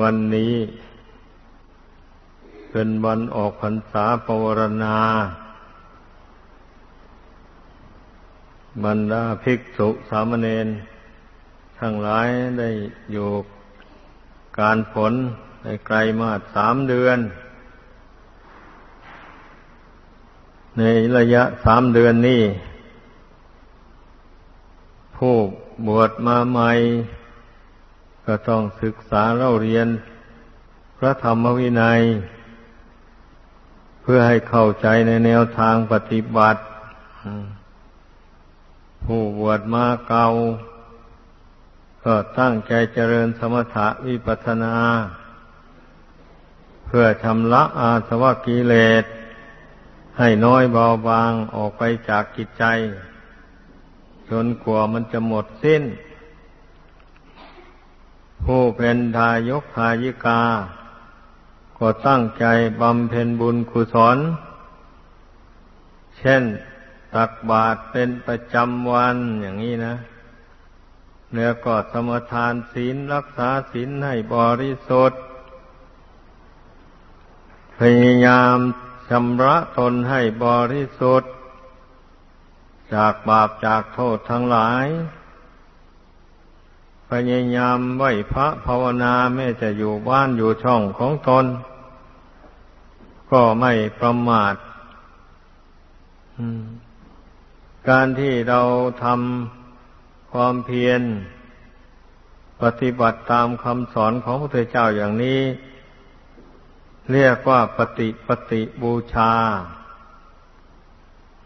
วันนี้เป็นวันออกพรรษาปวารณาบรรดาภิกษุสามเณรทั้งหลายได้อยู่การผลได้ไกลมาสามเดือน ในระยะสามเดือนนี้ ผู้บวชมาใหม่ ก็ต้องศึกษาเล่าเรียนพระธรรมวินัย เพื่อให้เข้าใจในแนวทางปฏิบัติ ผู้บวชมาเก่า ก็ตั้งใจเจริญสมถะวิปัสนา เพื่อชำระอาสวะกิเลสให้น้อยเบาบางออกไปจากกิจใจ จนกว่ามันจะหมดสิ้น ผู้เป็นทายกทายิกา ก็ตั้งใจบำเพ็ญบุญกุศล เช่นตักบาตรเป็นประจำวันอย่างนี้นะแล้วก็สมทานศีลรักษาศีลให้บริสุทธิ์ พยายามชำระตนให้บริสุทธิ์ จากบาปจากโทษทั้งหลาย พยายามไหวพระภาวนาแม้จะอยู่บ้านอยู่ช่องของตน ก็ไม่ประมาทการที่เราทำความเพียร ปฏิบัติตามคำสอนของพระพุทธเจ้าอย่างนี้ เรียกว่าปฏิปฏิบูชา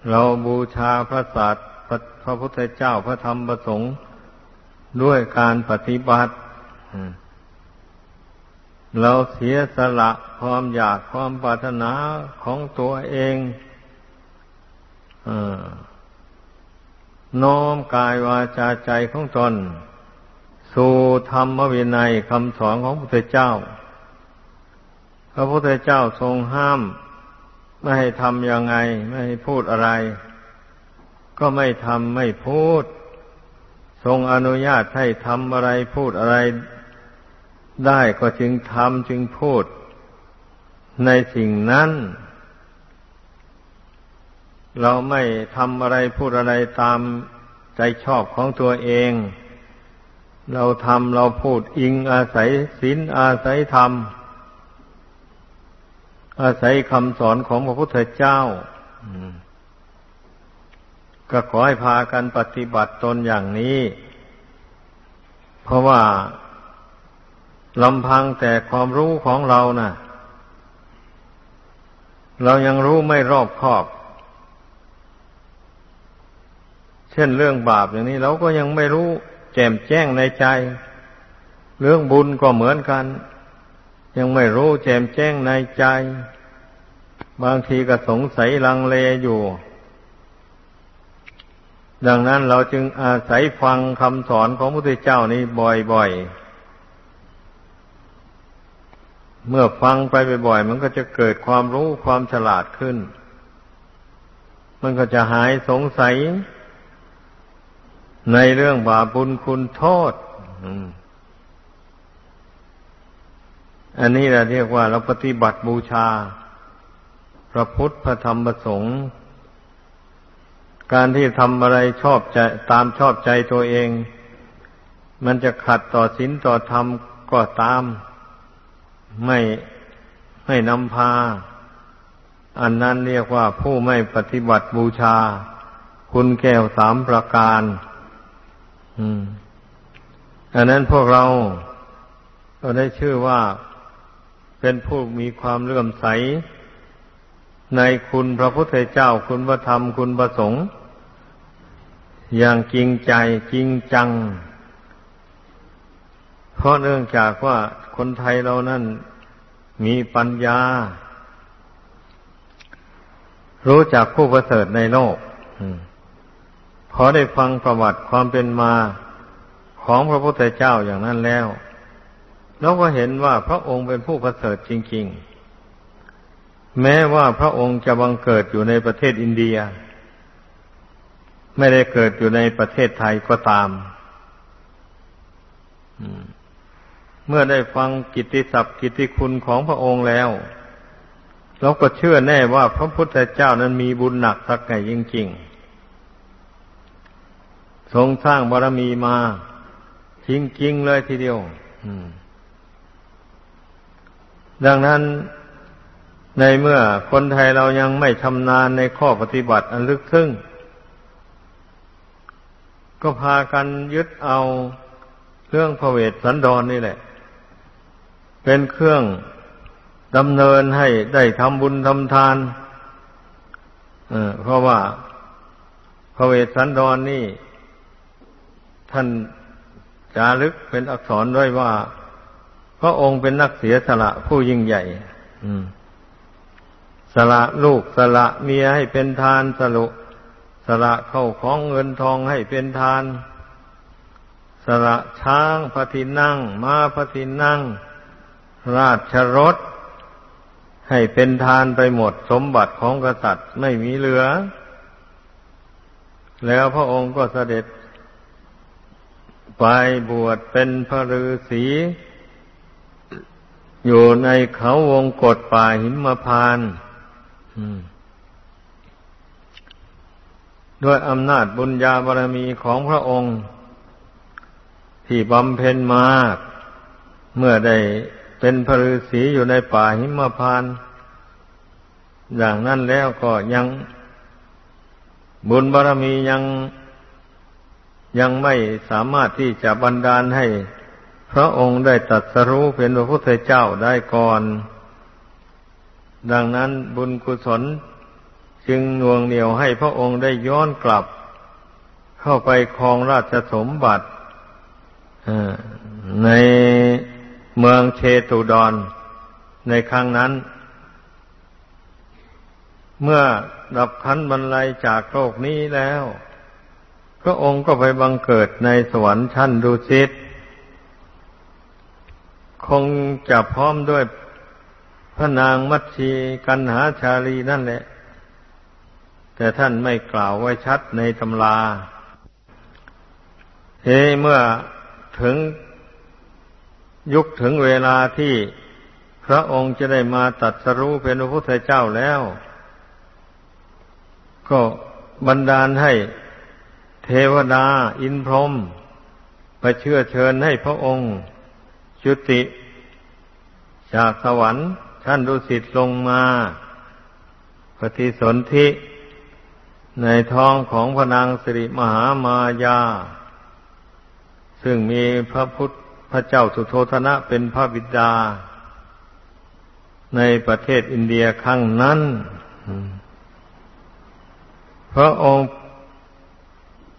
เราบูชาพระศาสตร์พระพุทธเจ้าพระธรรมพระสงฆ์ ด้วยการปฏิบัติ เราเสียสละความอยากความปรารถนาของตัวเองน้อมกายวาจาใจของตน สู่ธรรมวินัยคำสอนของพระพุทธเจ้า พระพุทธเจ้าทรงห้าม ไม่ให้ทำยังไง ไม่ให้พูดอะไร ก็ไม่ทำไม่พูด ทรงอนุญาตให้ทำอะไรพูดอะไรได้ก็จึงทำจึงพูดในสิ่งนั้น เราไม่ทำอะไรพูดอะไรตามใจชอบของตัวเอง เราทำเราพูดอิงอาศัยศีลอาศัยธรรม อาศัยคำสอนของพระพุทธเจ้า ก็ขอให้พากันปฏิบัติตนอย่างนี้ เพราะว่าลำพังแต่ความรู้ของเรานะ่ะ เรายังรู้ไม่รอบคอบ เช่นเรื่องบาปอย่างนี้เราก็ยังไม่รู้แจ่มแจ้งในใจ เรื่องบุญก็เหมือนกัน ยังไม่รู้แจ่มแจ้งในใจ บางทีก็สงสัยลังเลอยู่ ดังนั้นเราจึงอาศัยฟังคำสอนของพระพุทธเจ้านี้บ่อยๆ เมื่อฟังไปบ่อยๆ มันก็จะเกิดความรู้ความฉลาดขึ้น มันก็จะหายสงสัย ในเรื่องบาปบุญคุณโทษ อันนี้เราเรียกว่าเราปฏิบัติบูชา พระพุทธพระธรรมพระสงฆ์ การที่ทำอะไรชอบใจตามชอบใจตัวเอง มันจะขัดต่อศีลต่อธรรมก็ตาม ไม่ไม่นำพา อันนั้นเรียกว่าผู้ไม่ปฏิบัติบูชา คุณแก้วสามประการอันนั้นพวกเราก็ได้ชื่อว่าเป็นผู้มีความเลื่อมใส ในคุณพระพุทธเจ้าคุณพระธรรมคุณพระสงฆ์อย่างจริงใจจริงจัง เพราะเนื่องจากว่าคนไทยเรานั่นมีปัญญา รู้จักผู้ประเสริฐในโลกพอได้ฟังประวัติความเป็นมาของพระพุทธเจ้าอย่างนั้นแล้วเราก็เห็นว่าพระองค์เป็นผู้ประเสริฐจริง ๆ แม้ว่าพระองค์จะบังเกิดอยู่ในประเทศอินเดีย ไม่ได้เกิดอยู่ในประเทศไทยก็ตามเมื่อได้ฟังกิตติศัพท์กิตติคุณของพระองค์แล้ว เราก็เชื่อแน่ว่าพระพุทธเจ้านั้นมีบุญหนักสักไงจริงๆ ทรงสร้างบารมีมาจริงๆเลยทีเดียวดังนั้น ในเมื่อคนไทยเรายังไม่ชำนาญในข้อปฏิบัติอันลึกซึ้งก็พากันยึดเอาเรื่องพระเวทสันดรนนี่แหละ เป็นเครื่องดำเนินให้ได้ทำบุญทำทานเเพราะว่าพระเวสสันดรนนี่ ท่านจารึกเป็นอักษรด้วยว่า พระองค์เป็นนักเสียสละผู้ยิ่งใหญ่ สละลูกสละเมียให้เป็นทานสลุสละเข้าของเงินทองให้เป็นทาน สละช้างพระทินั่งม้าพระทินั่ง ราชรถ ให้เป็นทานไปหมดสมบัติของกษัตริย์ไม่มีเหลือ แล้วพระองค์ก็เสด็จ ไปบวชเป็นพระฤาษีอยู่ในเขาวงกฏป่าหิมพาน ด้วยอำนาจบุญญาบารมีของพระองค์ ที่บำเพ็ญมากเมื่อได้เป็นพระฤาษีอยู่ในป่าหิมพาน อย่างนั้นแล้วก็ยังบุญบารรมียังยังไม่สามารถที่จะบันดาลให้ พระองค์ได้ตัดสรู้เป็นพระพุทธเจ้าได้ก่อน ดังนั้นบุญกุศลจึงนวงเหนียวให้พระองค์ได้ย้อนกลับ เข้าไปครองราชสมบัติในเมืองเชตุดรในครั้งนั้น เมื่อดับขันบรรลัยจากโลกนี้แล้ว พระองค์ก็ไปบังเกิดในสวรรค์ชั้นดุสิตคงจะพร้อมด้วย พระนางมัชชีกันหาชาลีนั่นแหละ แต่ท่านไม่กล่าวไว้ชัดในตำราเฮ้เมื่อถึงยุคถึงเวลาที่พระองค์จะได้มาตัดสรู้เป็นพระพุทธเจ้าแล้ว ก็บันดาลให้เทวดาอินพรหมไปเชื่อเชิญให้พระองค์จุติจากสวรรค์ ท่านดุสิตลงมา ปฏิสนธิในท้องของพระนางสิริมหามายา ซึ่งมีพระพุทธพระเจ้าสุโธธนะเป็นพระบิดา ในประเทศอินเดียครั้งนั้น พระองค์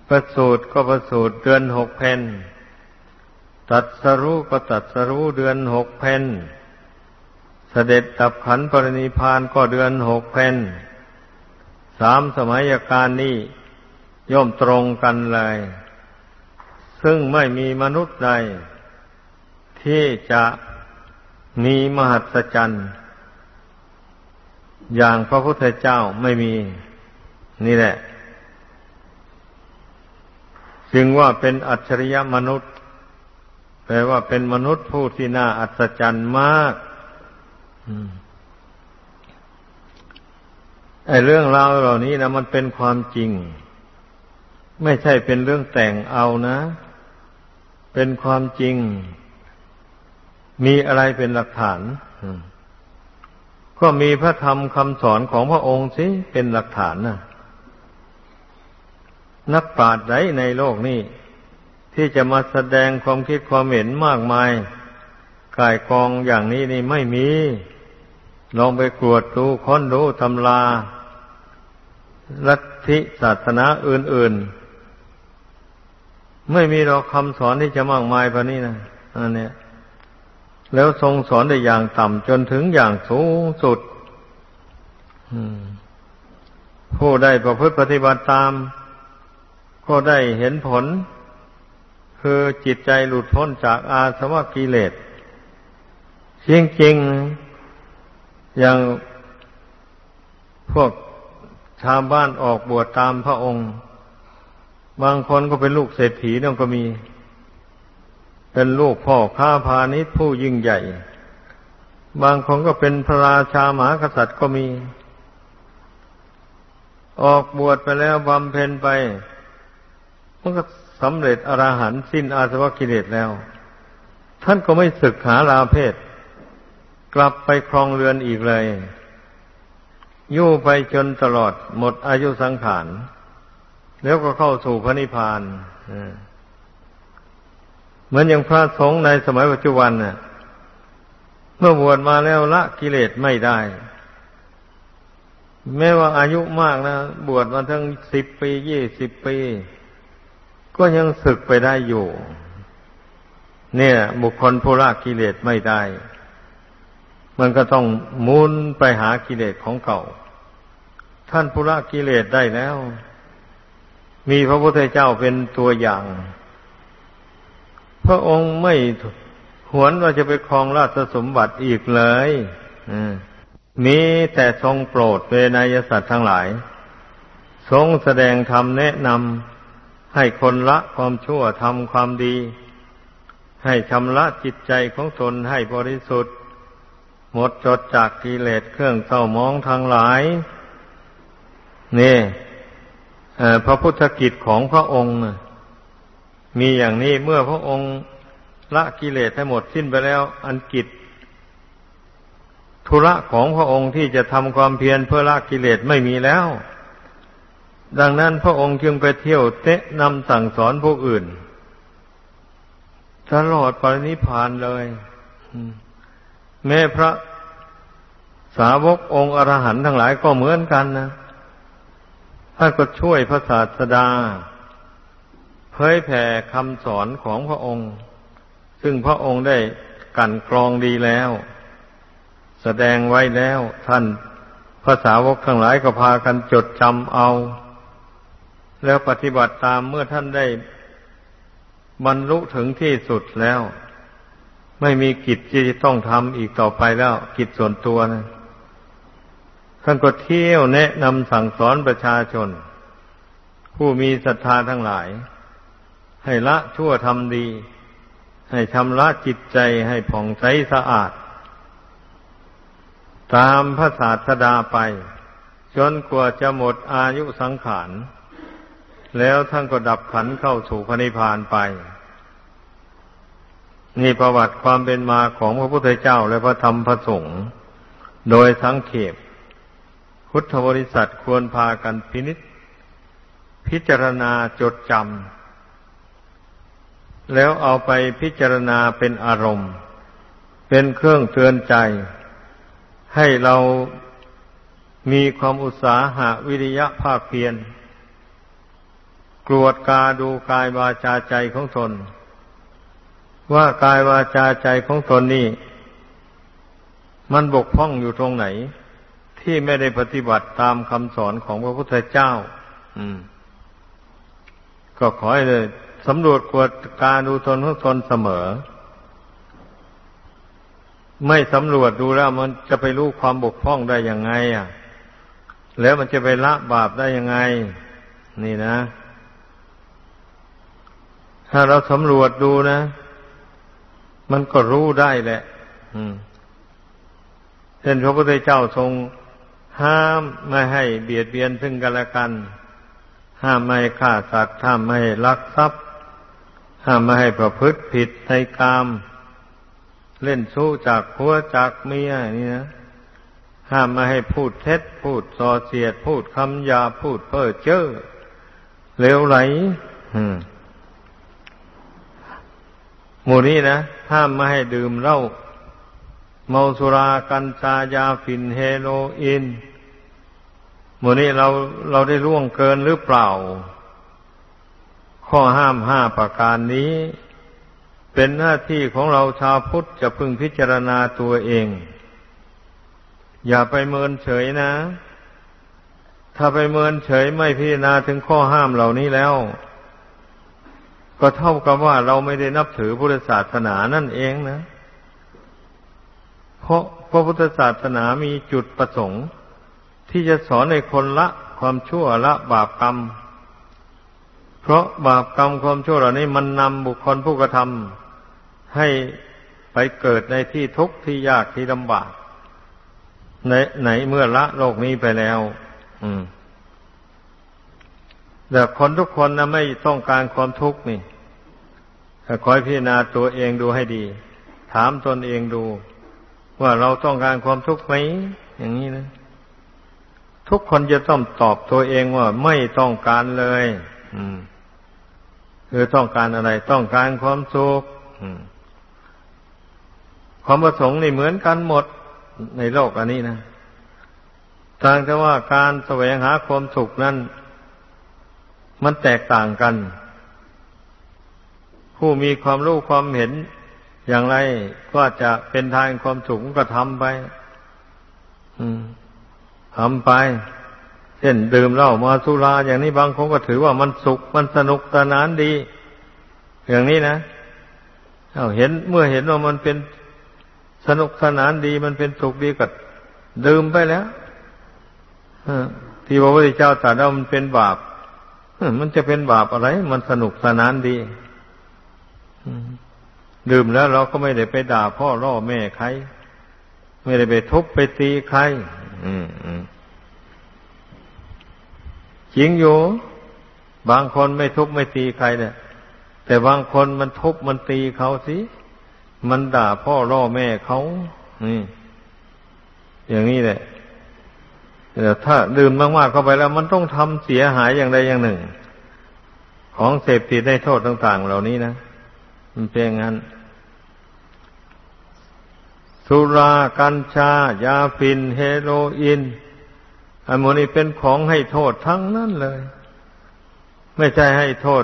ประสูตรก็ประสูตรเดือนหกเพนตัดสรู้ก็ตัดสรู้เดือนหกเพน ด็จดับขันปรินิพานก็เดือนหกเพนสามสมัยการนี้ย่อมตรงกันเลย ซึ่งไม่มีมนุษย์ใด ที่จะมีมหัศจรรย์อย่างพระพุทธเจ้าไม่มี นี่แหละ จึงว่าเป็นอัจฉริยมนุษย์ แปลว่าเป็นมนุษย์ผู้ที่น่าอัศจรรย์มาก ไอ้เรื่องราวเหล่านี้นะมันเป็นความจริง ไม่ใช่เป็นเรื่องแต่งเอานะ เป็นความจริง มีอะไรเป็นหลักฐานก็มีพระธรรมคำสอนของพระองค์สิเป็นหลักฐานนะนักปราชญ์ใดในโลกนี้ ที่จะมาแสดงความคิดความเห็นมากมายกายกองอย่างนี้นี่ไม่มี ลองไปกวดดูค้นดูตำลาลัทธิศาสนาอื่น ๆ ไม่มีเราคำสอนที่จะมากมายพอนี้นะอันเนี้ยแล้วทรงสอนได้อย่างต่ำจนถึงอย่างสูงสุดผู้ได้ประพฤติปฏิบัติตาม ก็ได้เห็นผล คือจิตใจหลุดพ้นจากอาสวะกิเลสจริงจริง อย่างพวกชาวบ้านออกบวชตามพระองค์ บางคนก็เป็นลูกเศรษฐีนั่นก็มี เป็นลูกพ่อข้าพาณิชย์ผู้ยิ่งใหญ่ บางคนก็เป็นพระราชาหมากษัตริย์ก็มี ออกบวชไปแล้วบำเพ็ญไปมันก็สำเร็จอรหันต์สิ้นอาสวะกิเลสแล้ว ท่านก็ไม่ศึกหาลาเพศ กลับไปครองเรือนอีกเลย อยู่ไปจนตลอดหมดอายุสังขาร แล้วก็เข้าสู่พระนิพพานเหมือนอย่างพระสงฆ์ในสมัยปัจจุบันน่ะเมื่อบวชมาแล้วละกิเลสไม่ได้ แม้ว่าอายุมากนะ บวชมาทั้งสิบปียี่สิบปี ก็ยังศึกไปได้อยู่ เนี่ย บุคคลผู้ละกิเลสไม่ได้ มันก็ต้องมุนไปหากิเลสของเก่า ท่านผู้ละกิเลสได้แล้ว มีพระพุทธเจ้าเป็นตัวอย่าง พระองค์ไม่หวนว่าจะไปครองราชสมบัติอีกเลยมีแต่ทรงโปรดเวนยสัตว์ทั้งหลาย ทรงแสดงธรรมแนะนำให้คนละความชั่วทำความดี ให้ชำระจิตใจของตนให้บริสุทธิ์ หมดจดจากกิเลสเครื่องเศร้ามองทางหลาย นี่พระพุทธกิจของพระองค์มีอย่างนี้เมื่อพระองค์ละกิเลสให้หมดสิ้นไปแล้ว อันกิจธุระของพระองค์ที่จะทำความเพียรเพื่อละกิเลสไม่มีแล้ว ดังนั้นพระองค์จึงไปเที่ยวเตะนำสั่งสอนผู้อื่น ตลอดปรินิพานเลย แม้พระสาวกองค์อรหันต์ทั้งหลายก็เหมือนกันนะท่านก็ช่วยพระศาสดา เผยแผ่คำสอนของพระองค์ ซึ่งพระองค์ได้กันกรองดีแล้ว แสดงไว้แล้ว ท่านภาษาวกทั้งหลายก็พากันจดจำเอา แล้วปฏิบัติตามเมื่อท่านได้บรรลุถึงที่สุดแล้ว ไม่มีกิจที่จะต้องทำอีกต่อไปแล้ว กิจส่วนตัวนะท่านก็เที่ยวแนะนำสั่งสอนประชาชน ผู้มีศรัทธาทั้งหลาย ให้ละชั่วทำดี ให้ชำระจิตใจให้ผ่องใสสะอาด ตามพระศาสดาไป จนกว่าจะหมดอายุสังขารแล้วท่านก็ดับขันเข้าสู่พระนิพพานไป นี่ประวัติความเป็นมาของพระพุทธเจ้าและพระธรรมพระสงฆ์โดยสังเขปพุทธบริษัทควรพากันพินิษพิจารณาจดจำแล้วเอาไปพิจารณาเป็นอารมณ์ เป็นเครื่องเตือนใจ ให้เรามีความอุตสาหะวิริยะภาคเพียรกรวดกาดูกายวาจาใจของตน ว่ากายวาจาใจของตนนี่มันบกพร่องอยู่ตรงไหน ที่ไม่ได้ปฏิบัติตามคำสอนของพระพุทธเจ้า อืม ก็ขอให้เลยสำรวจกวดการดูตนของตนเสมอ ไม่สำรวจดูแล้วมันจะไปรู้ความบกพร่องได้ยังไง อะ แล้วมันจะไปละบาปได้ยังไง นี่นะ ถ้าเราสำรวจดูนะ มันก็รู้ได้แหละเช่นพระพุทธเจ้าทรงห้ามไม่ให้เบียดเบียนซึ่งกันและกัน ห้ามไม่ให้ฆ่าสัตว์ ห้ามไม่ให้ลักทรัพย์ ห้ามไม่ให้ประพฤติผิดในกาม เล่นสู้จากผัวจากเมียนี่นะ ห้ามไม่ให้พูดเท็จ พูดส่อเสียด พูดคำหยา พูดเพ้อเจ้อเลวไหล อืม หมู่นี้นะห้ามไม่ให้ดื่มเหล้าเมาสุรากัญชายาฝิ่นเฮโรอีนหมู่นี้เราเราได้ล่วงเกินหรือเปล่า ข้อห้ามห้าประการนี้ เป็นหน้าที่ของเราชาวพุทธจะพึงพิจารณาตัวเอง อย่าไปเมินเฉยนะ ถ้าไปเมินเฉยไม่พิจารณาถึงข้อห้ามเหล่านี้แล้ว ก็เท่ากับว่าเราไม่ได้นับถือพุทธศาสนานั่นเองนะ เพราะพระพุทธศาสนามีจุดประสงค์ ที่จะสอนในคนละความชั่วละบาปกรรม เพราะบาปกรรมความชั่วเหล่านี้มันนำบุคคลผู้กระทำให้ไปเกิดในที่ทุกข์ที่ยากที่ลำบากในไหนเมื่อละโลกนี้ไปแล้ว อืม แต่คนทุกคนนะไม่ต้องการความทุกข์นี่คอยพิจารณาตัวเองดูให้ดี ถามตนเองดู ว่าเราต้องการความทุกข์ไหม อย่างนี้นะ ทุกคนจะต้องตอบตัวเองว่าไม่ต้องการเลย อืมคือต้องการอะไร ต้องการความสุขความประสงค์นี่เหมือนกันหมดในโลกอันนี้นะต่างแต่ว่าการแสวงหาความสุขนั้น มันแตกต่างกัน ผู้มีความรู้ความเห็น อย่างไรก็จะเป็นทางความสุขก็ทำไปทำไป เช่นดื่มเหล้ามาสุราอย่างนี้บางคนก็ถือว่ามันสุขมันสนุกสนานดี อย่างนี้นะเอาเห็นเมื่อเห็นว่ามันเป็นสนุกสนานดี มันเป็นสุขดีก็ดื่มไปแล้วที่พระพุทธเจ้าตรัสว่ามันเป็นบาป มันจะเป็นบาปอะไร มันสนุกสนานดีดื่มแล้วเราก็ไม่ได้ไปด่าพ่อร่อแม่ใคร ไม่ได้ไปทุบไปตีใครจริงอยู่ บางคนไม่ทุบไม่ตีใครเนี่ย แต่บางคนมันทุบมันตีเขาสิมันด่าพ่อร่อแม่เขานี่อย่างนี้แหละ ถ้าดื่มมากๆเข้าไปแล้วมันต้องทำเสียหายอย่างใดอย่างหนึ่ง ของเสพติดในโทษต่าง ๆ เหล่านี้นะมันเป็นงั้นสุรากัญชา ยาฟิน เฮโรอีนอันโมนี้เป็นของให้โทษทั้งนั้นเลย ไม่ใช่ให้โทษ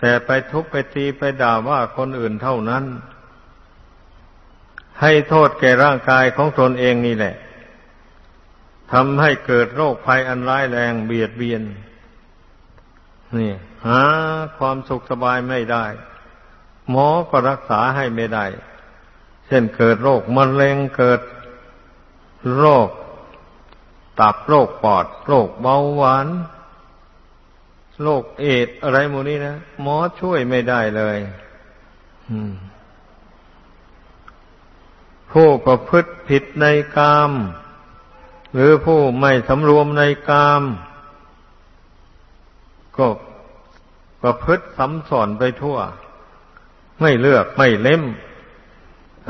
แต่ไปทุบไปตีไปด่าว่าคนอื่นเท่านั้น ให้โทษแก่ร่างกายของตนเองนี่แหละ ทำให้เกิดโรคภัยอันร้ายแรงเบียดเบียน นี่ หาความสุขสบายไม่ได้ หมอก็รักษาให้ไม่ได้ เช่นเกิดโรคมะเร็งเกิดโรคตับโรคปอด โรคเบาหวานโรคเอดอะไรหมูนี้นะหมอช่วยไม่ได้เลยผู้ประพฤติผิดในกาม หรือผู้ไม่สำรวมในกาม ก็ประพฤติสำสอนไปทั่ว ไม่เลือกไม่เล่ม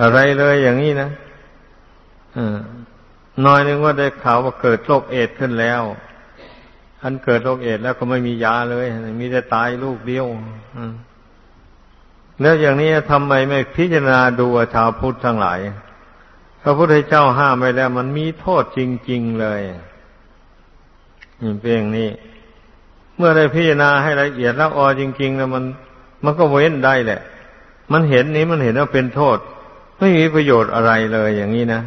อะไรเลยอย่างนี้นะน้อยนึงว่าได้ข่าวว่าเกิดโรคเอดขึ้นแล้วอันเกิดโรคเอดแล้วก็ไม่มียาเลย มีแต่ตายลูกเดียวแล้วอย่างนี้ทำไมไม่พิจารณาดูชาวพุทธทั้งหลาย พระพุทธเจ้าห้ามไปแล้ว มันมีโทษจริง ๆเลยนี่เป็นอย่างนี้ เมื่อได้พิจารณาให้ละเอียดแล้วออจริงๆแล้วมัน มันก็เว้นได้แหละ มันเห็นนี้มันเห็นว่าเป็นโทษ ไม่มีประโยชน์อะไรเลยอย่างนี้นะ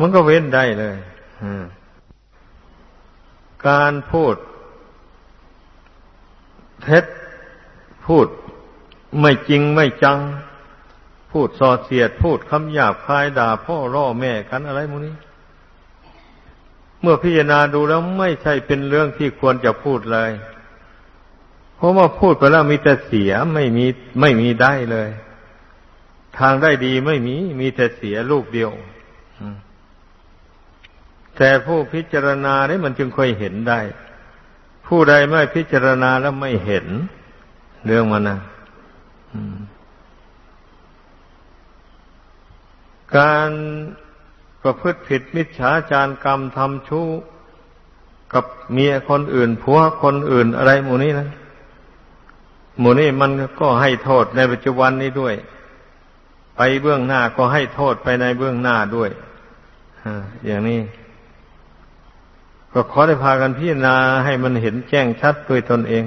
มันก็เว้นได้เลยการพูดเท็จพูดไม่จริงไม่จัง พูดส่อเสียดพูดคำหยาบคายด่าพ่อร่อแม่กันอะไรมูนี้ เมื่อพิจารณาดูแล้วไม่ใช่เป็นเรื่องที่ควรจะพูดเลย เพราะว่าพูดไปแล้วมีแต่เสียไม่มีไม่มีได้เลย ทางได้ดีไม่มีมีแต่เสียลูกเดียวแต่ผู้พิจารณาเนี่ยมันจึงค่อยเห็นได้ ผู้ใดไม่พิจารณาแล้วไม่เห็น เรื่องมันนะ การประพฤติผิดมิจฉาจารกรรมทำชู้ กับเมียคนอื่นผัวคนอื่นอะไรหมู่นี้นะ หมู่นี้มันก็ให้โทษในปัจจุบันนี้ด้วย ไปเบื้องหน้าก็ให้โทษไปในเบื้องหน้าด้วยอย่างนี้ ก็ขอได้พากันพิจารณาให้มันเห็นแจ้งชัดด้วยตนเอง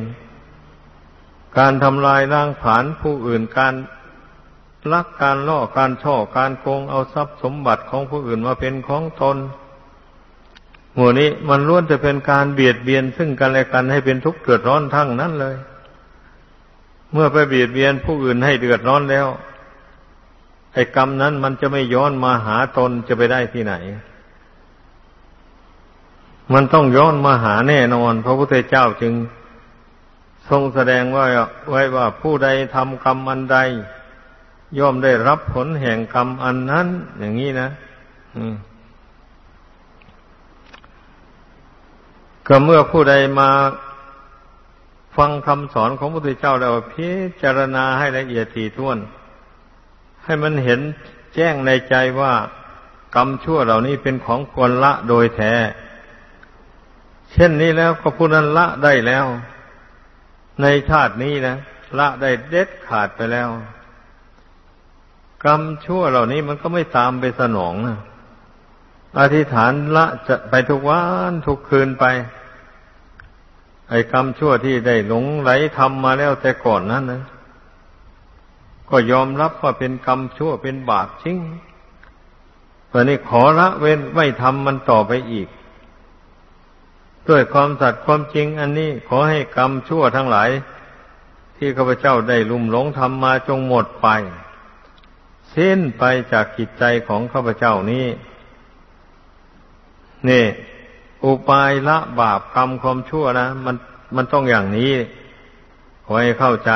การทำลายร่างผานผู้อื่นการ ลักการล่อการช่อการโกงเอาทรัพย์สมบัติของผู้อื่นมาเป็นของตนหมู่นี้มันล้วนจะเป็นการเบียดเบียนซึ่งกันและกันให้เป็นทุกข์เดือดร้อนทั้งนั้นเลย เมื่อไปเบียดเบียนผู้อื่นให้เดือดร้อนแล้วไอ้กรรมนั้นมันจะไม่ย้อนมาหาตนจะไปได้ที่ไหน มันต้องย้อนมาหาแน่นอน พระพุทธเจ้าจึง ทรงแสดงว่าไว้ว่าผู้ใดทำกรรมอันใด ย่อมได้รับผลแห่งกรรมอันนั้น อย่างนี้นะก็เมื่อผู้ใดมาฟังคำสอนของพระพุทธเจ้าแล้วพิจารณาให้ละเอียดถี่ถ้วน ให้มันเห็นแจ้งในใจว่ากรรมชั่วเหล่านี้เป็นของควรละโดยแท้ เช่นนี้แล้วก็ผู้นั้นละได้แล้ว ในชาตินี้นะละได้เด็ดขาดไปแล้ว กรรมชั่วเหล่านี้มันก็ไม่ตามไปสนองนะอธิษฐานละจะไปทุกวันทุกคืนไป ไอ้กรรมชั่วที่ได้หลงไหลทำมาแล้วแต่ก่อนนั้นนะก็ยอมรับว่าเป็นกรรมชั่วเป็นบาปจริงตอนนี้ขอละเว้นไม่ทำมันต่อไปอีก ด้วยความสัตย์ความจริง อันนี้ขอให้กรรมชั่วทั้งหลาย ที่ข้าพเจ้าได้ลุ่มหลงทำมาจงหมดไป สิ้นไปจากจิตใจของข้าพเจ้านี้ นี่ อุปายละบาปกรรมความชั่วนะมันมันต้องอย่างนี้ขอให้เข้าใจ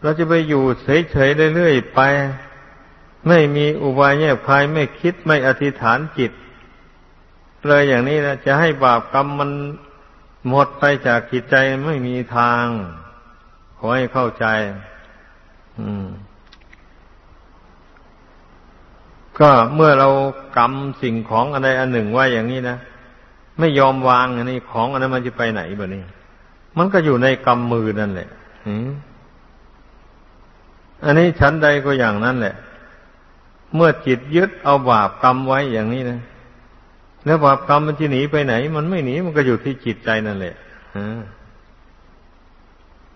เราจะไปอยู่เฉยๆเรื่อยๆไป ไม่มีอุบายแยบคายไม่คิดไม่อธิษฐานจิต เลยอย่างนี้นะจะให้บาปกรรมมันหมดไปจากจิตใจไม่มีทาง ขอให้เข้าใจ อืม ก็เมื่อเรากำสิ่งของอะไรอันหนึ่งไว้อย่างนี้นะไม่ยอมวางอันนี้ของอันนั้นมันจะไปไหนบ่นี้ มันก็อยู่ในกำมือนั่นแหละอันนี้ชั้นใดก็อย่างนั้นแหละ เมื่อจิตยึดเอาบาปกรรมไว้อย่างนี้นะแล้วบาปกรรมมันจะหนีไปไหน มันไม่หนีมันก็อยู่ที่จิตใจนั่นแหละ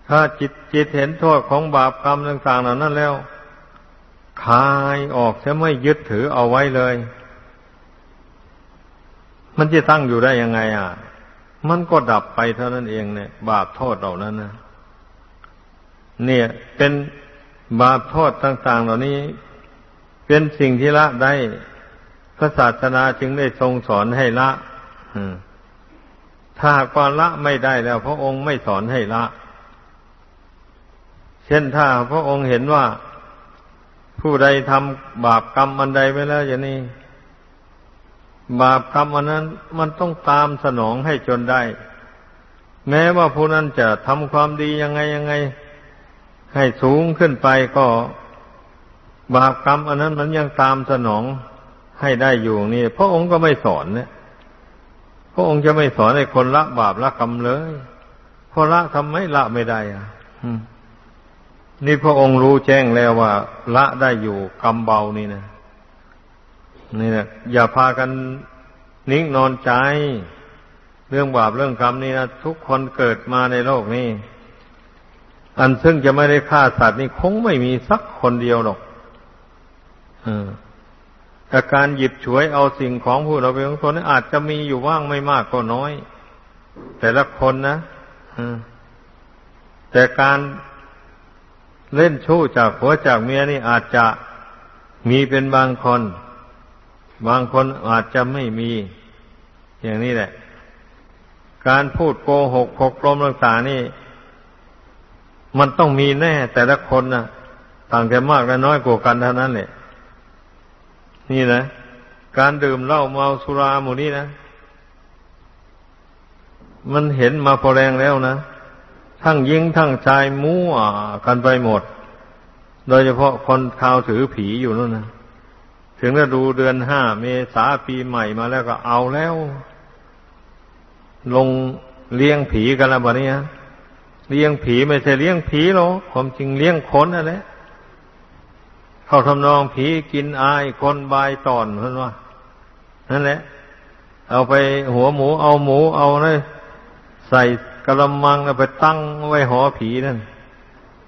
ถ้าจิตจิตเห็นโทษของบาปกรรมต่างๆเหล่านั้นแล้ว คลายออกจะไม่ยึดถือเอาไว้เลย มันจะตั้งอยู่ได้ยังไง อะ มันก็ดับไปเท่านั้นเองเนี่ย บาปโทษเหล่านั้นนะเนี่ย เป็นบาปโทษต่าง ๆ เหล่านี้ เป็นสิ่งที่ละได้ พระศาสนาจึงได้ทรงสอนให้ละถ้าว่าละไม่ได้แล้ว พระองค์ไม่สอนให้ละ เช่นถ้าพระองค์เห็นว่า ผู้ใดทำบาปกรรมอันใดไปแล้วอย่างนี้ บาปกรรมอันนั้น มันต้องตามสนองให้จนได้ แม้ว่าผู้นั้นจะทำความดียังไงยังไง ให้สูงขึ้นไปก็ บาปกรรมอันนั้นมันยังตามสนองให้ได้อยู่นี่พระองค์ก็ไม่สอนเนี่ยพระองค์จะไม่สอนให้คนละบาปละกรรมเลยเพราะละทำไมละไม่ได้อะ นี่พระองค์รู้แจ้งแล้วว่า ละได้อยู่กรรมเบานี่นะนี่นะอย่าพากันนิ่งนอนใจ เรื่องบาปเรื่องกรรมนี่นะทุกคนเกิดมาในโลกนี้ อันซึ่งจะไม่ได้ฆ่าสัตว์นี่คงไม่มีสักคนเดียวหรอกแต่การหยิบฉวยเอาสิ่งของผู้เราเป็นของตนอาจจะมีอยู่ว่างไม่มากก็น้อย แต่ละคนนะแต่การ เล่นชู้จากผัวจากเมียนี่อาจจะมีเป็นบางคน บางคนอาจจะไม่มี อย่างนี้แหละ การพูดโกหกหกลมต่างๆนี่ มันต้องมีแน่ แต่ละคนนะต่างกันมากและน้อยกว่ากันเท่านั้นแหละนี่นะการดื่มเหล้าเมาสุราหมู่นี้นะ มันเห็นมาพอแรงแล้วนะ ทั้งยิงทั้งชายมั่วกันไปหมด โดยเฉพาะคนข่าวถือผีอยู่นั่นนะถึงจะดูเดือนห้าเมษาปีใหม่มาแล้วก็เอาแล้ว ลงเลี้ยงผีกันแล้วบะนี้เลี้ยงผีไม่ใช่เลี้ยงผีหรอกความจริงเลี้ยงคนนั่นแหละเข้าทำนองผีกินอายคนบายตอนเพื่อนว่านั่นแหละ เอาไปหัวหมูเอาหมูเอาเลยใส่ กระมังไปตั้งไว้หอผีนั่น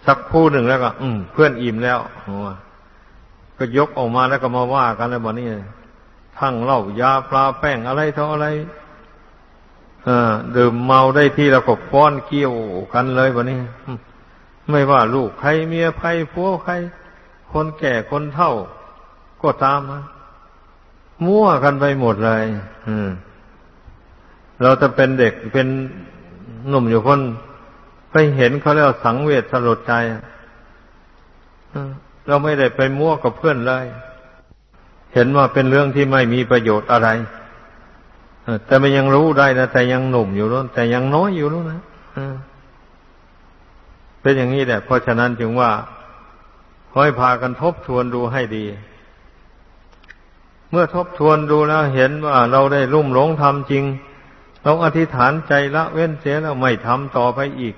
สักคู่หนึ่งแล้วก็ อืม เพื่อนอิ่มแล้วก็ยกออกมาแล้วก็มาว่ากันแล้วบอนี้ทั้งเหล้ายาปลาแป้งอะไรเท่าอะไรเดื่มเมาได้ที่แล้วก็ป้อนเกี่ยวกันเลยบอนี้ไม่ว่าลูกใครเมียใครผัวใคร คนแก่คนเฒ่า ก็ตามนะมั่วกันไปหมดเลยเราจะเป็นเด็กเป็น หนุ่มอยู่คนไปเห็นเขาแล้วสังเวชสลดใจเราไม่ได้ไปมั่วกับเพื่อนเลย เห็นว่าเป็นเรื่องที่ไม่มีประโยชน์อะไรแต่มันยังรู้ได้นะแต่ยังหนุ่มอยู่นู้นแต่ยังน้อยอยู่นู้นนะเป็นอย่างนี้แหละเพราะฉะนั้นจึงว่าค่อยพากันทบทวนดูให้ดี เมื่อทบทวนดูแล้วเห็นว่าเราได้ลุ่มหลงทำจริง เราอธิษฐานใจละเว้นเสียแล้วไม่ทำต่อไปอีก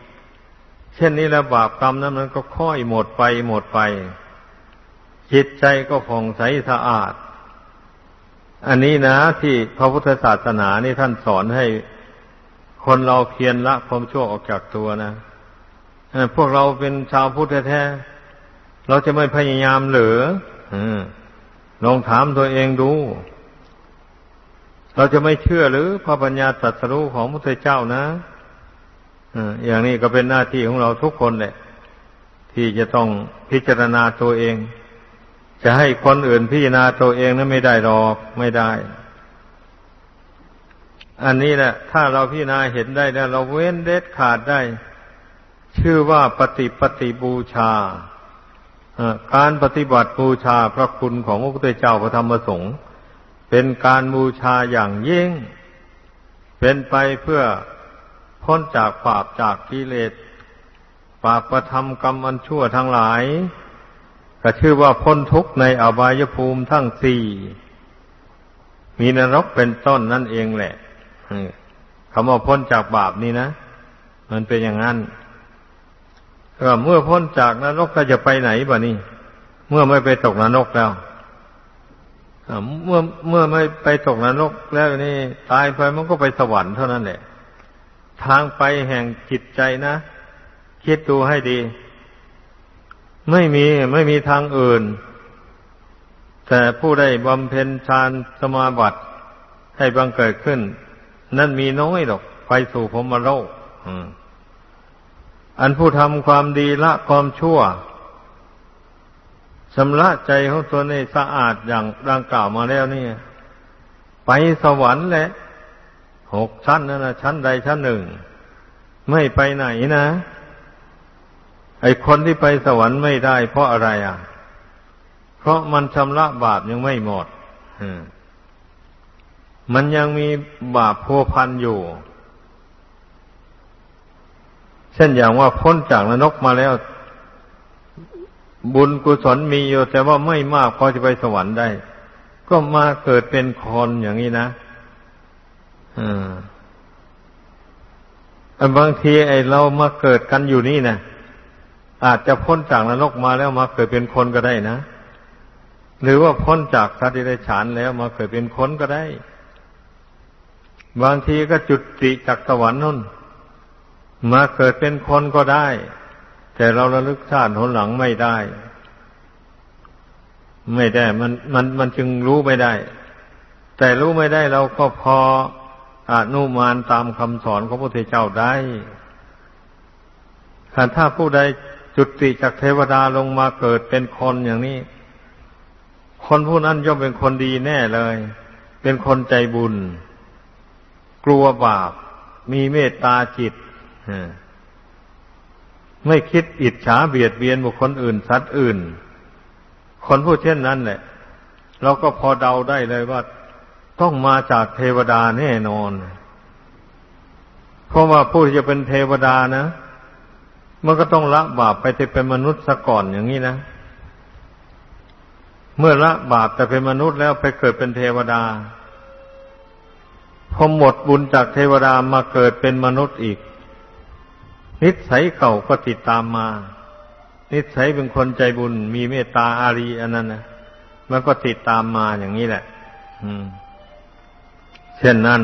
เช่นนี้แล้วบาปกรรมนั้นมันก็ค่อยหมดไปหมดไป จิตใจก็ผ่องใสสะอาด อันนี้นะที่พระพุทธศาสนานี่ท่านสอนให้คนเราเพียรละความชั่วออกจากตัวนะพวกเราเป็นชาวพุทธแท้เราจะไม่พยายามหรือลองถามตัวเองดู เราจะไม่เชื่อหรือพระปัญญาตรัสรู้ของพระพุทธเจ้านะอย่างนี้ก็เป็นหน้าที่ของเราทุกคนแหละที่จะต้องพิจารณาตัวเอง จะให้คนอื่นพิจารณาตัวเองนั้นไม่ได้หรอกไม่ได้ อันนี้แหละ ถ้าเราพิจารณาเห็นได้แล้วเราเว้นเด็ดขาดได้ ชื่อว่าปฏิปฏิบูชาการปฏิบัติบูชาพระคุณของพระพุทธเจ้าพระธรรมสงฆ์ เป็นการบูชาอย่างยิ่ง เป็นไปเพื่อพ้นจากบาปจากกิเลสบาปประทำกรรมอันชั่วทั้งหลาย ก็ชื่อว่าพ้นทุกข์ในอบายภูมิทั้งสี่มีนรกเป็นต้นนั่นเองแหละคำว่าพ้นจากบาปนี่นะ มันเป็นอย่างนั้นก็เมื่อพ้นจากนรกก็จะไปไหนบ่นี่ เมื่อไม่ไปตกนรกแล้ว เมื่อเมื่อไม่ไปตกนรกแล้วนี่ ตายไปมันก็ไปสวรรค์เท่านั้นแหละ ทางไปแห่งจิตใจนะ คิดดูให้ดี ไม่มีไม่มีทางอื่น แต่ผู้ได้บำเพ็ญฌานสมาบัติ ให้บังเกิดขึ้น นั่นมีน้อยหรอก ไปสู่พรมโลกอันผู้ทำความดีละความชั่ว ชำระใจของตัวในสะอาดอย่างดังกล่าวมาแล้วนี่ไปสวรรค์แหละหกชั้นนั่นนะชั้นใดชั้นหนึ่ง ไม่ไปไหนนะ ไอคนที่ไปสวรรค์ไม่ได้ เพราะอะไรอะ เพราะมันชำระบาปยังไม่หมดมันยังมีบาปพัวพันอยู่ เช่นอย่างว่าพ้นจากนรกมาแล้ว บุญกุศลมีอยู่แต่ว่าไม่มากพอจะไปสวรรค์ได้ ก็มาเกิดเป็นคนอย่างนี้นะอ่าบางทีไอเรามาเกิดกันอยู่นี่นะอาจจะพ้นจากนรกมาแล้วมาเกิดเป็นคนก็ได้นะ หรือว่าพ้นจากสัตว์ดิเรกชันแล้วมาเกิดเป็นคนก็ได้ บางทีก็จุดติจากสวรรค์นั่นมาเกิดเป็นคนก็ได้ แต่เราระลึกชาติหนหลังไม่ได้ ไม่ได้ มันมันมันจึงรู้ไม่ได้ แต่รู้ไม่ได้เราก็พออนุมานตามคำสอนของพระพุทธเจ้าได้ถ้าผู้ใดจุติจากเทวดาลงมาเกิดเป็นคนอย่างนี้ คนผู้นั้นย่อมเป็นคนดีแน่เลย เป็นคนใจบุญ กลัวบาป มีเมตตาจิต ไม่คิดอิจฉาเบียดเบียนบุคคลอื่น สัตว์อื่น คนผู้เช่นนั้นแหละ เราก็พอเดาได้เลยว่า ต้องมาจากเทวดาแน่นอน เพราะว่าผู้ที่จะเป็นเทวดานะมันก็ต้องละบาปไปแต่เป็นมนุษย์ซะก่อนอย่างนี้นะ เมื่อละบาปแต่เป็นมนุษย์แล้วไปเกิดเป็นเทวดาพอหมดบุญจากเทวดามาเกิดเป็นมนุษย์อีก นิสัยเก่าก็ติดตามมา นิสัยเป็นคนใจบุญ มีเมตตาอารีอันนั้นนะมันก็ติดตามมาอย่างนี้แหละ อืม เช่นนั้น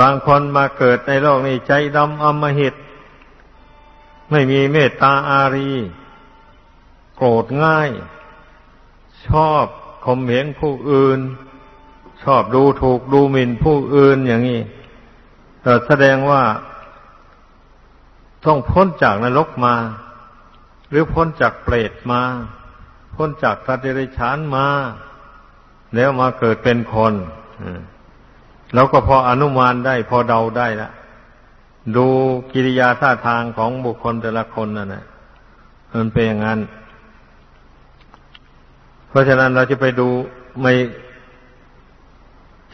บางคนมาเกิดในโลกนี้ใจดำอมหิต ไม่มีเมตตาอารี โกรธง่าย ชอบข่มเหงผู้อื่น ชอบดูถูกดูหมิ่นผู้อื่นอย่างนี้แสดงว่า ต้องพ้นจากนรกมา หรือพ้นจากเปรตมา พ้นจากสัตว์เดรัจฉานมา แล้วมาเกิดเป็นคนเราก็พออนุมานได้พอเดาได้ละดูกิริยาท่าทางของบุคคลแต่ละคนนั่นแหละมันเป็นอย่างนั้น เพราะฉะนั้นเราจะไปดูไม่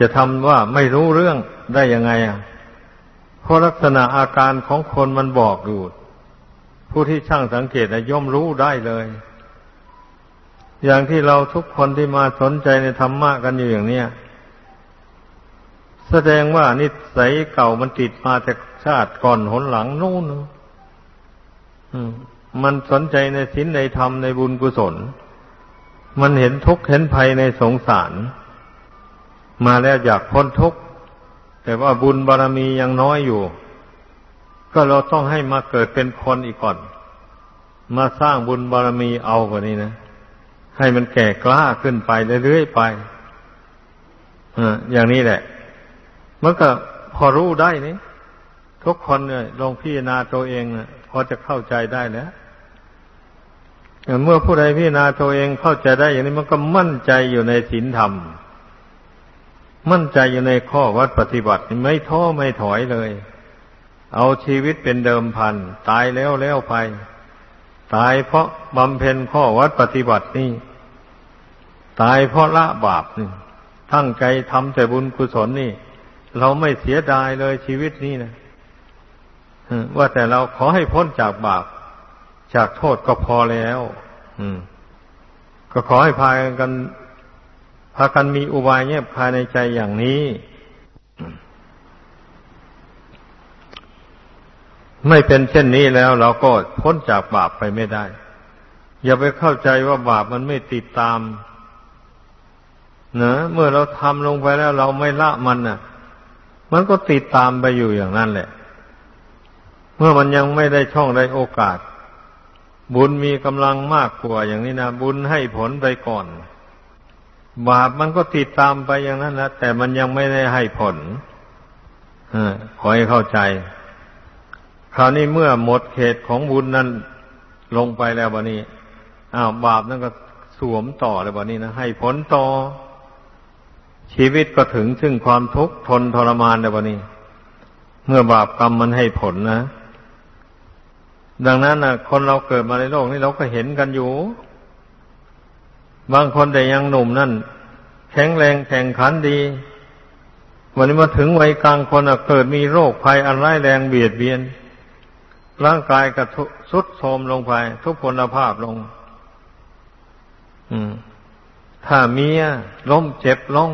จะทำว่าไม่รู้เรื่องได้ยังไงอะ เพราะลักษณะอาการของคนมันบอกอยู่ ผู้ที่ช่างสังเกตย่อมรู้ได้เลย อย่างที่เราทุกคนที่มาสนใจในธรรมะกันอยู่อย่างเนี้ยแสดงว่านิสัยเก่ามันติดมาจากชาติก่อนหนหลังนู่นมันสนใจในศีลในธรรมในบุญกุศล มันเห็นทุกข์เห็นภัยในสงสาร มาแล้วอยากพ้นทุกข์ แต่ว่าบุญบารรมียังน้อยอยู่ ก็เราต้องให้มาเกิดเป็นคนอีกก่อน มาสร้างบุญบารรมีเอากว่านี้นะ ให้มันแก่กล้าขึ้นไปเรื่อยๆไปอย่างนี้แหละมันก็พอรู้ได้นี่ทุกคนเนี่ยลองพิจารณาตัวเองนะพอจะเข้าใจได้แล้วเมื่อผู้ใดพิจารณาตัวเองเข้าใจได้อย่างนี้มันก็มั่นใจอยู่ในศีลธรรม มั่นใจอยู่ในข้อวัดปฏิบัติไม่ท้อไม่ถอยเลย เอาชีวิตเป็นเดิมพัน ตายแล้วแล้วไป ตายเพราะบำเพ็ญข้อวัดปฏิบัตินี่ ตายเพราะละบาปนี่ตั้งใจทำแต่บุญกุศลนี่ เราไม่เสียดายเลยชีวิตนี้นะว่าแต่เราขอให้พ้นจากบาป จากโทษก็พอแล้วก็ขอให้พากัน พากันมีอุบายเงียบคายในใจอย่างนี้ ไม่เป็นเช่นนี้แล้วเราก็พ้นจากบาปไปไม่ได้ อย่าไปเข้าใจว่าบาปมันไม่ติดตามเนะเมื่อเราทำลงไปแล้วเราไม่ละมันน่ะ มันก็ติดตามไปอยู่อย่างนั้นแหละ เมื่อมันยังไม่ได้ช่องได้โอกาส บุญมีกำลังมากกว่าอย่างนี้นะบุญให้ผลไปก่อน บาปมันก็ติดตามไปอย่างนั้นนะแต่มันยังไม่ได้ให้ผลอขอให้เข้าใจ คราวนี้เมื่อหมดเขตของบุญนั้นลงไปแล้ววันนี้อ้าวบาปนั่นก็สวมต่อเลยวันนี้นะให้ผลต่อ ชีวิตก็ถึงซึ่งความทุกข์ทนทรมานในวันนี้ เมื่อบาปกรรมมันให้ผลนะ ดังนั้นนะคนเราเกิดมาในโลกนี้เราก็เห็นกันอยู่ บางคนแต่ยังหนุ่มนั่น แข็งแรงแข่งขันดีวันนี้มาถึงวัยกลางคนเกิดมีโรคภัยอันร้ายแรงเบียดเบียน ร่างกายก็ทุดโทรมลงไป ทุกพลภาพลง อืม ถ้าเมียล้มเจ็บลง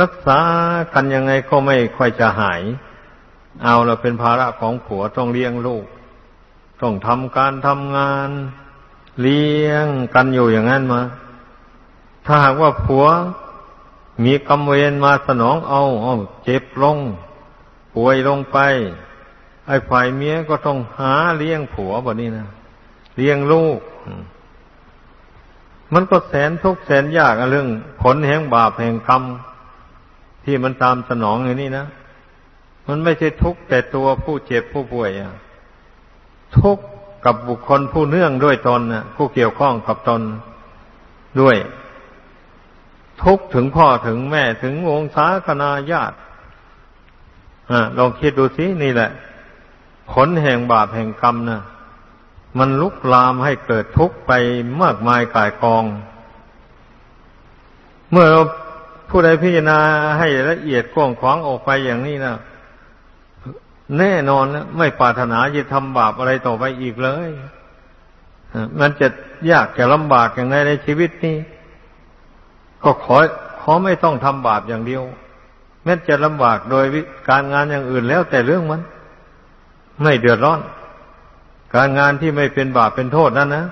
รักษากันยังไงก็ไม่ค่อยจะหาย เอาเราเป็นภาระของผัวต้องเลี้ยงลูก ต้องทำการทำงาน เลี้ยงกันอยู่อย่างนั้นมา ถ้าหากว่าผัวมีกรรมเวรมาสนองเอาเอาเจ็บลง ป่วยลงไป ไอ้ฝ่ายเมียก็ต้องหาเลี้ยงผัวแบบนี้นะเลี้ยงลูก มันก็แสนทุกข์แสนยากเรื่อง ผลแห่งบาปแห่งกรรมที่มันตามสนองอย่างนี้นะมันไม่ใช่ทุกข์แต่ตัวผู้เจ็บผู้ป่วยอะทุก กับบุคคลผู้เนื่องด้วยตนผู้เกี่ยวข้องกับตนด้วย ทุกถึงพ่อถึงแม่ถึงวงศาคณาญาติลองคิดดูสินี่แหละ ผลแห่งบาปแห่งกรรมนะมันลุกลามให้เกิดทุกข์ไปมากมายกายกอง เมื่อเราผู้ใดพิจารณาให้ละเอียดกว้างขวางออกไปอย่างนี้นะ แน่นอนนะไม่ปรารถนาจะทำบาปอะไรต่อไปอีกเลยมันจะยากจะลำบากอย่างไรในชีวิตนี้ ก็ขอขอไม่ต้องทำบาปอย่างเดียว แม้จะลำบากโดยการงานอย่างอื่นแล้วแต่เรื่องมัน ไม่เดือดร้อน การงานที่ไม่เป็นบาปเป็นโทษนั่นนะ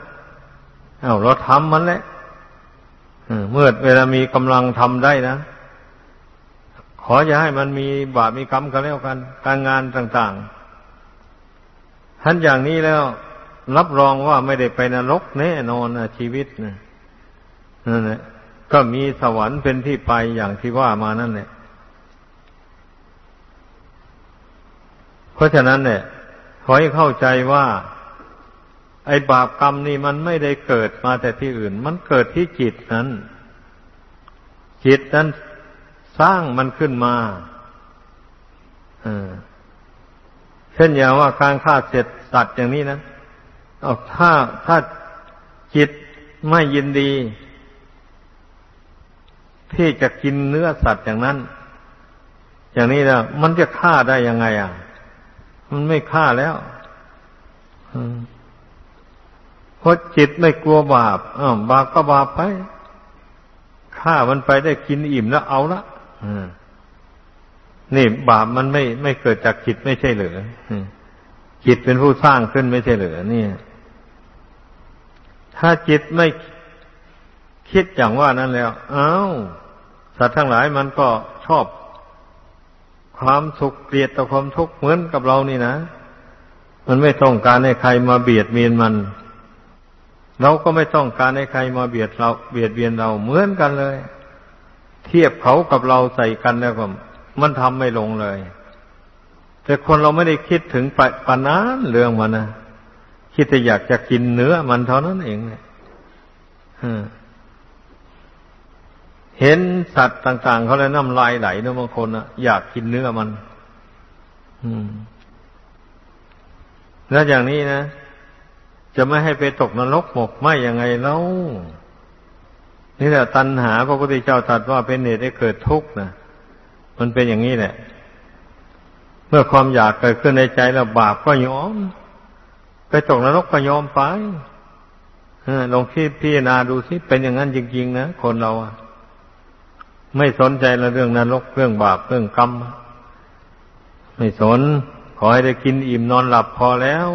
เอาเราทำมันแหละเมื่อเวลามีกำลังทำได้นะ ขออย่าให้มันมีบาปมีกรรมกันแล้วกัน การงานต่าง ๆ ท่านอย่างนี้แล้ว รับรองว่าไม่ได้ไปนรกแน่นอนนะชีวิตนะนั่นแหละก็มีสวรรค์เป็นที่ไปอย่างที่ว่ามานั่นแหละเพราะฉะนั้นเนี่ยขอให้เข้าใจว่า ไอ้บาปกรรมนี่มันไม่ได้เกิดมาแต่ที่อื่น มันเกิดที่จิตนั้น จิตนั้น สร้างมันขึ้นมาเช่นอย่างว่าการฆ่าเสร็จสัตว์อย่างนี้นะเอาถ้าถ้าจิตไม่ยินดี ที่จะกินเนื้อสัตว์อย่างนั้น อย่างนี้นะมันจะฆ่าได้ยังไง อะ มันไม่ฆ่าแล้วเพราะจิตไม่กลัวบาปอ้าวบาปก็บาปไปฆ่ามันไปได้กินอิ่มแล้วเอาละ นี่บาปมันไม่ไม่เกิดจากจิตไม่ใช่เหรือจิตเป็นผู้สร้างขึ้นไม่ใช่เหรือนี่ถ้าจิตไม่คิดอย่างว่านั้นแล้วอ้าวสัตว์ทั้งหลายมันก็ชอบ ความสุขเกลียดต่อความทุกข์เหมือนกับเรานี่นะ มันไม่ต้องการให้ใครมาเบียดเบียนมัน เราก็ไม่ต้องการให้ใครมาเบียดเรา เบียดเบียนเราเหมือนกันเลย เทียบเขากับเราใส่กันแล้วก็มันทำไม่ลงเลย แต่คนเราไม่ได้คิดถึงปปนานเรื่องมันนะคิดแต่อยากจะกินเนื้อมันเท่านั้นเองเนี่ยเห็นสัตว์ต่าง ๆเขาเลยน้ำลายไหลนะบางคนอะอยากกินเนื้อมันแล้วอย่างนี้นะจะไม่ให้ไปตกนรกหมกไหมยังไงเล่า นี่แหละตัณหาพระพุทธเจ้าตรัสว่าเป็นเหตุให้เกิดทุกข์นะมันเป็นอย่างนี้แหละ เมื่อความอยากเกิดขึ้นในใจแล้วบาปก็ยอม ไปตกนรกก็ยอมไปลองคิดพิจารณาดูสิเป็นอย่างนั้นจริง ๆ นะคนเราอะไม่สนใจละเรื่องนรกเรื่องบาปเรื่องกรรมไม่สน ขอให้ได้กินอิ่มนอนหลับพอแล้ว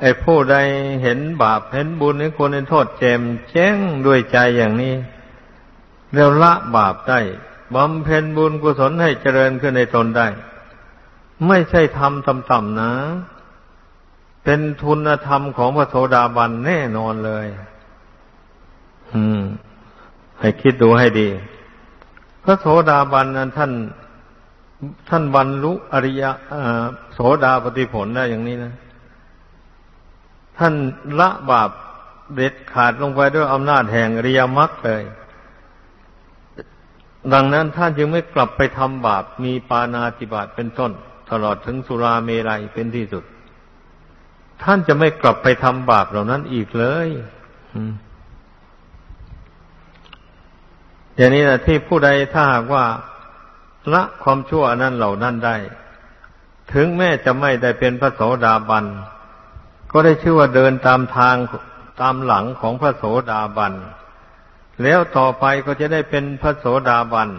ไอ้ผู้ใดเห็นบาปเห็นบุญเห็นคนเห็นโทษแจมแจ้งด้วยใจอย่างนี้แล้วละบาปได้บำเพ็ญบุญกุศลให้เจริญขึ้นในตนได้ ไม่ใช่ทำต่ำๆนะ เป็นทุนธรรมของพระโสดาบันแน่นอนเลย อืม ให้คิดดูให้ดี พระโสดาบันนั้นท่าน ท่านบรรลุอริยโสดาปฏิผลได้อย่างนี้นะ ท่านละบาปเด็ดขาดลงไปด้วยอำนาจแห่งอริยมรรคเลย ดังนั้นท่านจึงไม่กลับไปทำบาปมีปานาติบาตเป็นต้น ตลอดถึงสุราเมรัยเป็นที่สุด ท่านจะไม่กลับไปทำบาปเหล่านั้นอีกเลยอย่างนี้นะที่ผู้ใดถ้าหากว่าละความชั่วนั้นเหล่านั้นได้ ถึงแม้จะไม่ได้เป็นพระโสดาบัน ก็ได้ชื่อว่าเดินตามทางตามหลังของพระโสดาบัน แล้วต่อไปก็จะได้เป็นพระโสดาบัน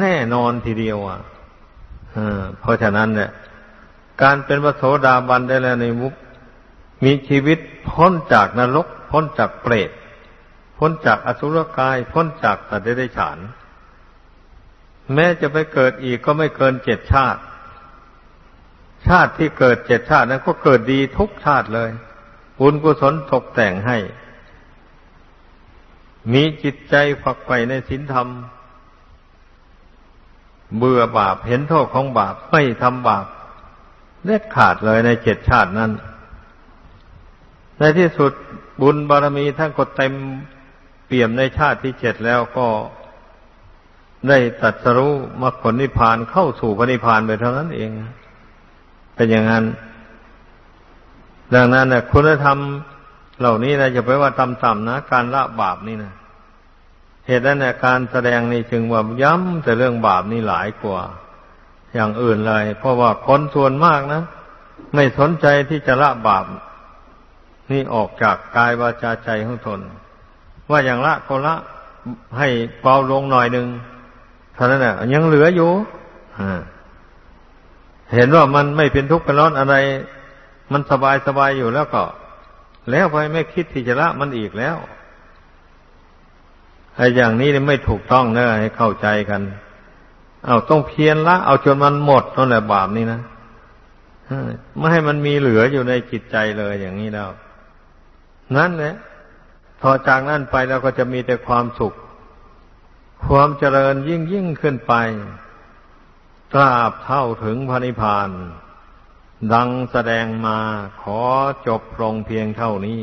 แน่นอนทีเดียวอะเพราะฉะนั้นเนี่ยการเป็นพระโสดาบันได้แล้วในมุกมีชีวิตพ้นจากนรก พ้นจากเปรต พ้นจากอสุรกาย พ้นจากสัตว์เดรัจฉาน แม้จะไปเกิดอีกก็ไม่เกินเจ็ดชาติ ชาติที่เกิดเจ็ดชาตินั้นก็เกิดดีทุกชาติเลยบุญกุศลตกแต่งให้ มีจิตใจฝักใฝ่ในศีลธรรม เบื่อบาปเห็นโทษของบาปไม่ทำบาปเล็ดขาดเลยในเจ็ดชาตินั้น ในที่สุดบุญบารมีท่านก็เต็มเปี่ยมในชาติที่เจ็ดแล้วก็ได้ตัดสรู้มรรคผลนิพพานเข้าสู่พระนิพพานไปเท่านั้นเอง เป็นอย่างนั้น ดังนั้นนะคุณธรรมเหล่านี้นะจะไปว่าต่ำๆนะ การละบาปนี่นะเหตุนั้นการแสดงนี่จึงว่าย้ำแต่เรื่องบาปนี่หลายกว่า อย่างอื่นเลย เพราะว่าคนส่วนมากนะไม่สนใจที่จะละบาป นี่ออกจากกายวาจาใจของตนว่าอย่างละก็ละให้เบาลงหน่อยหนึ่งเท่านั้นแหละยังเหลืออยู่ เห็นว่ามันไม่เป็นทุกข์เป็นร้อนอะไร มันสบายสบายอยู่แล้วก็ แล้วไปไม่คิดที่จะละมันอีกแล้วไอ้อย่างนี้ไม่ถูกต้องนะให้เข้าใจกัน เอาต้องเพียรละ เอาจนมันหมดนั่นแหละบาปนี่นะไม่ให้มันมีเหลืออยู่ในจิตใจเลยอย่างนี้แล้วนั่นแหละพอจากนั้นไปแล้วก็จะมีแต่ความสุข ความเจริญยิ่งยิ่งขึ้นไป ตราบเท่าถึงพระนิพพาน ดังแสดงมาขอจบลงเพียงเท่านี้